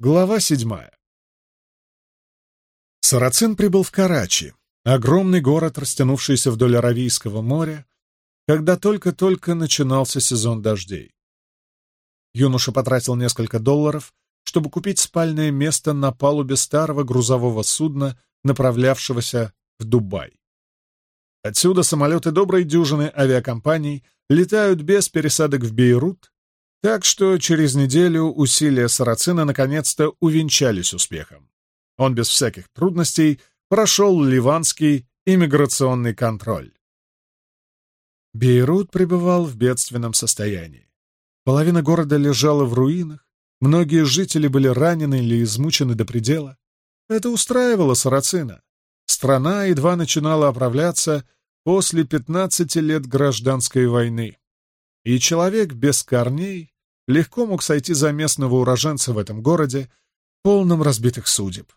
Глава седьмая. Сарацин прибыл в Карачи, огромный город, растянувшийся вдоль Аравийского моря, когда только-только начинался сезон дождей. Юноша потратил несколько долларов, чтобы купить спальное место на палубе старого грузового судна, направлявшегося в Дубай. Отсюда самолеты доброй дюжины авиакомпаний летают без пересадок в Бейрут, так что через неделю усилия Сарацина наконец-то увенчались успехом. Он без всяких трудностей прошел ливанский иммиграционный контроль. Бейрут пребывал в бедственном состоянии. Половина города лежала в руинах, многие жители были ранены или измучены до предела. Это устраивало Сарацина. Страна едва начинала оправляться после 15 лет гражданской войны. И человек без корней легко мог сойти за местного уроженца в этом городе, полном разбитых судеб.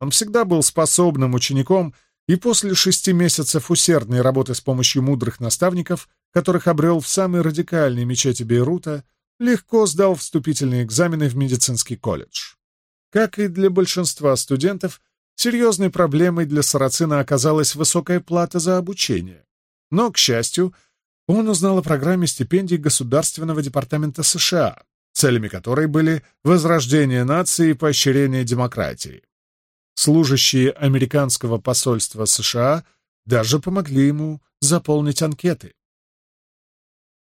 Он всегда был способным учеником и после шести месяцев усердной работы с помощью мудрых наставников, которых обрел в самой радикальной мечети Бейрута, легко сдал вступительные экзамены в медицинский колледж. Как и для большинства студентов, серьезной проблемой для Сарацина оказалась высокая плата за обучение. Но, к счастью, он узнал о программе стипендий Государственного департамента США, целями которой были возрождение нации и поощрение демократии. Служащие американского посольства США даже помогли ему заполнить анкеты.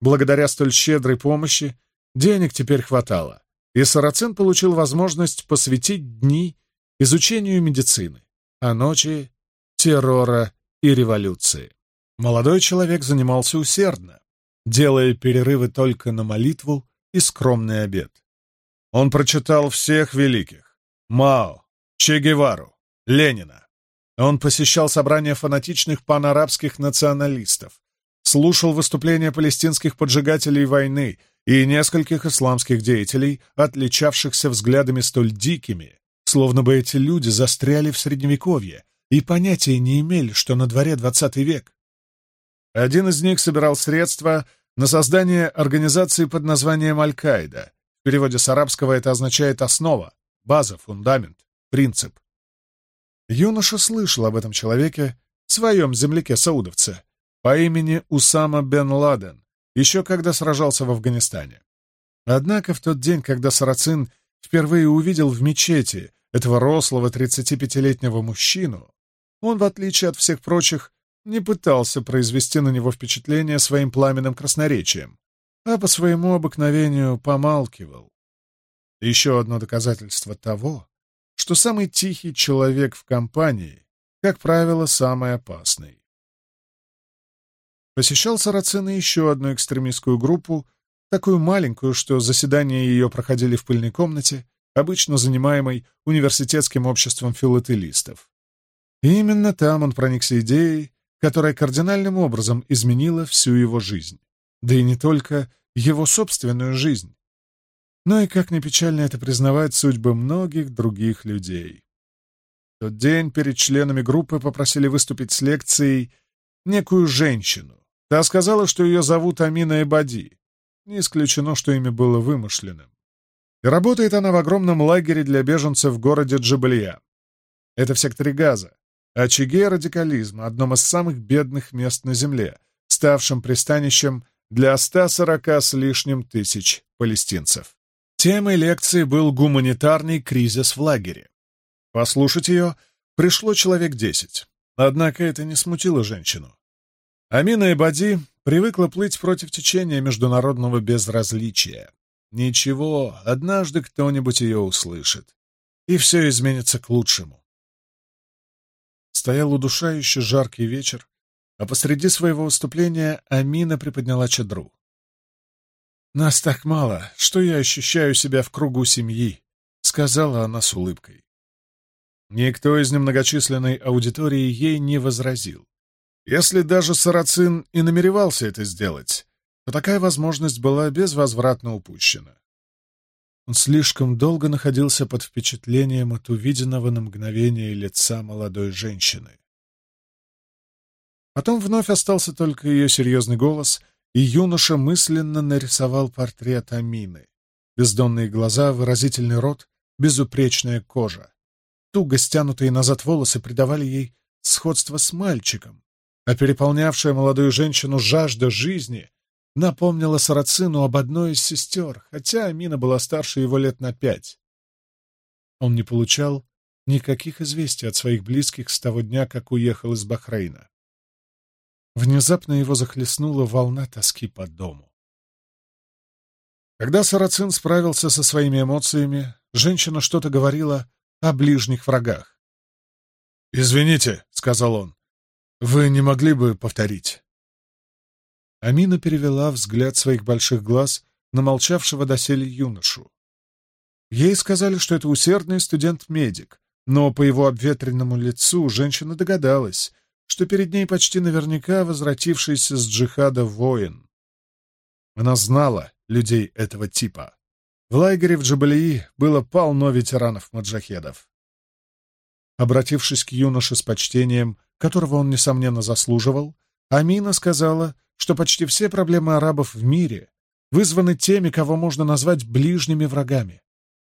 Благодаря столь щедрой помощи денег теперь хватало, и Сарацин получил возможность посвятить дни изучению медицины, а ночи — террора и революции. Молодой человек занимался усердно, делая перерывы только на молитву и скромный обед. Он прочитал всех великих — Мао, Че Гевару, Ленина. Он посещал собрания фанатичных панарабских националистов, слушал выступления палестинских поджигателей войны и нескольких исламских деятелей, отличавшихся взглядами столь дикими, словно бы эти люди застряли в Средневековье и понятия не имели, что на дворе XX век. Один из них собирал средства на создание организации под названием «Аль-Каида». В переводе с арабского это означает «основа», «база», «фундамент», «принцип». Юноша слышал об этом человеке, в своем земляке-саудовце, по имени Усама бен Ладен, еще когда сражался в Афганистане. Однако в тот день, когда Сарацин впервые увидел в мечети этого рослого 35-летнего мужчину, он, в отличие от всех прочих, не пытался произвести на него впечатление своим пламенным красноречием, а по своему обыкновению помалкивал. Еще одно доказательство того, что самый тихий человек в компании, как правило, самый опасный. Посещал Сарацина еще одну экстремистскую группу, такую маленькую, что заседания ее проходили в пыльной комнате, обычно занимаемой университетским обществом филателистов. И именно там он проникся идеей, которое кардинальным образом изменило всю его жизнь, да и не только его собственную жизнь, но и, как ни печально это признавать, судьбы многих других людей. В тот день перед членами группы попросили выступить с лекцией некую женщину. Та сказала, что ее зовут Амина Эбади. Не исключено, что имя было вымышленным. И работает она в огромном лагере для беженцев в городе Джабалия. Это в секторе Газа, очаги радикализма, одном из самых бедных мест на Земле, ставшим пристанищем для 140 с лишним тысяч палестинцев. Темой лекции был гуманитарный кризис в лагере. Послушать ее пришло человек десять, однако это не смутило женщину. Амина Эбади привыкла плыть против течения международного безразличия. Ничего, однажды кто-нибудь ее услышит, и все изменится к лучшему стоял удушающий жаркий вечер, а посреди своего выступления Амина приподняла чадру. «Нас так мало, что я ощущаю себя в кругу семьи», — сказала она с улыбкой. Никто из немногочисленной аудитории ей не возразил. Если даже Сарацин и намеревался это сделать, то такая возможность была безвозвратно упущена. Он слишком долго находился под впечатлением от увиденного на мгновение лица молодой женщины. Потом вновь остался только ее серьезный голос, и юноша мысленно нарисовал портрет Амины. Бездонные глаза, выразительный рот, безупречная кожа. Туго стянутые назад волосы придавали ей сходство с мальчиком, а переполнявшая молодую женщину жажда жизни Напомнила Сарацину об одной из сестер, хотя Амина была старше его лет на пять. Он не получал никаких известий от своих близких с того дня, как уехал из Бахрейна. Внезапно его захлестнула волна тоски по дому. Когда Сарацин справился со своими эмоциями, женщина что-то говорила о ближних врагах. «Извините», — сказал он, — «вы не могли бы повторить?» Амина перевела взгляд своих больших глаз на молчавшего доселе юношу. Ей сказали, что это усердный студент-медик, но по его обветренному лицу женщина догадалась, что перед ней почти наверняка возвратившийся с джихада воин. Она знала людей этого типа. В лагере в Джабалии было полно ветеранов-маджахедов. Обратившись к юноше с почтением, которого он, несомненно, заслуживал, Амина сказала, что почти все проблемы арабов в мире вызваны теми, кого можно назвать ближними врагами.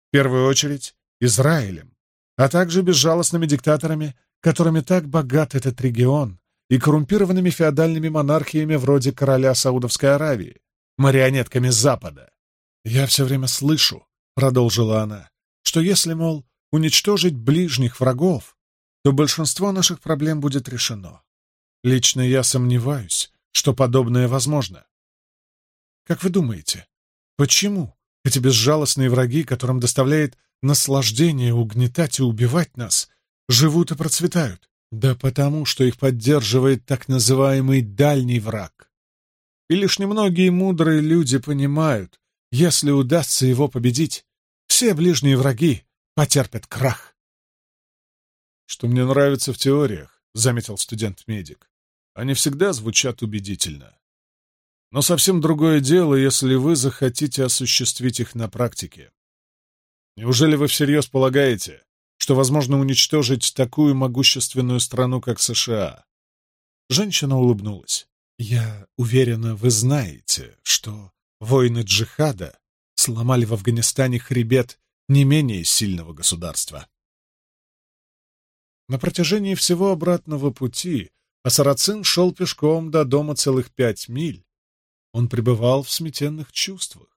В первую очередь Израилем, а также безжалостными диктаторами, которыми так богат этот регион, и коррумпированными феодальными монархиями вроде короля Саудовской Аравии, марионетками Запада. «Я все время слышу», — продолжила она, «что если, мол, уничтожить ближних врагов, то большинство наших проблем будет решено. Лично я сомневаюсь, что подобное возможно. Как вы думаете, почему эти безжалостные враги, которым доставляет наслаждение угнетать и убивать нас, живут и процветают? Да потому, что их поддерживает так называемый дальний враг. И лишь немногие мудрые люди понимают, если удастся его победить, все ближние враги потерпят крах. «Что мне нравится в теориях», — заметил студент-медик, они всегда звучат убедительно. Но совсем другое дело, если вы захотите осуществить их на практике. Неужели вы всерьез полагаете, что возможно уничтожить такую могущественную страну, как США? Женщина улыбнулась. Я уверена, вы знаете, что войны джихада сломали в Афганистане хребет не менее сильного государства. На протяжении всего обратного пути а Сарацин шел пешком до дома целых пять миль. Он пребывал в сметенных чувствах.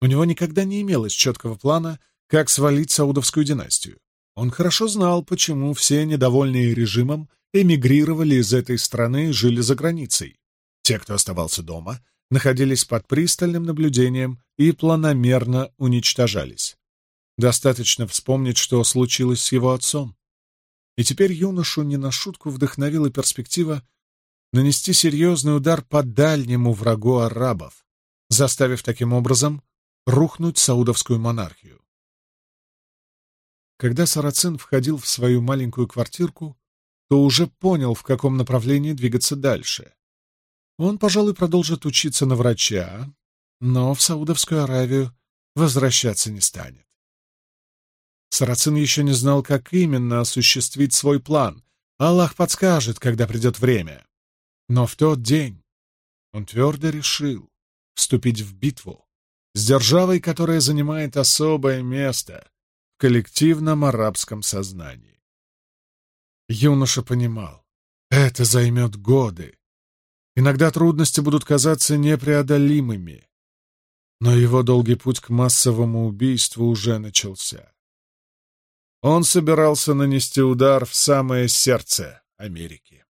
У него никогда не имелось четкого плана, как свалить саудовскую династию. Он хорошо знал, почему все недовольные режимом эмигрировали из этой страны и жили за границей. Те, кто оставался дома, находились под пристальным наблюдением и планомерно уничтожались. Достаточно вспомнить, что случилось с его отцом. И теперь юношу не на шутку вдохновила перспектива нанести серьезный удар по дальнему врагу арабов, заставив таким образом рухнуть саудовскую монархию. Когда Сарацин входил в свою маленькую квартирку, то уже понял, в каком направлении двигаться дальше. Он, пожалуй, продолжит учиться на врача, но в Саудовскую Аравию возвращаться не станет. Сарацин еще не знал, как именно осуществить свой план. Аллах подскажет, когда придет время. Но в тот день он твердо решил вступить в битву с державой, которая занимает особое место в коллективном арабском сознании. Юноша понимал, это займет годы. Иногда трудности будут казаться непреодолимыми. Но его долгий путь к массовому убийству уже начался. Он собирался нанести удар в самое сердце Америки.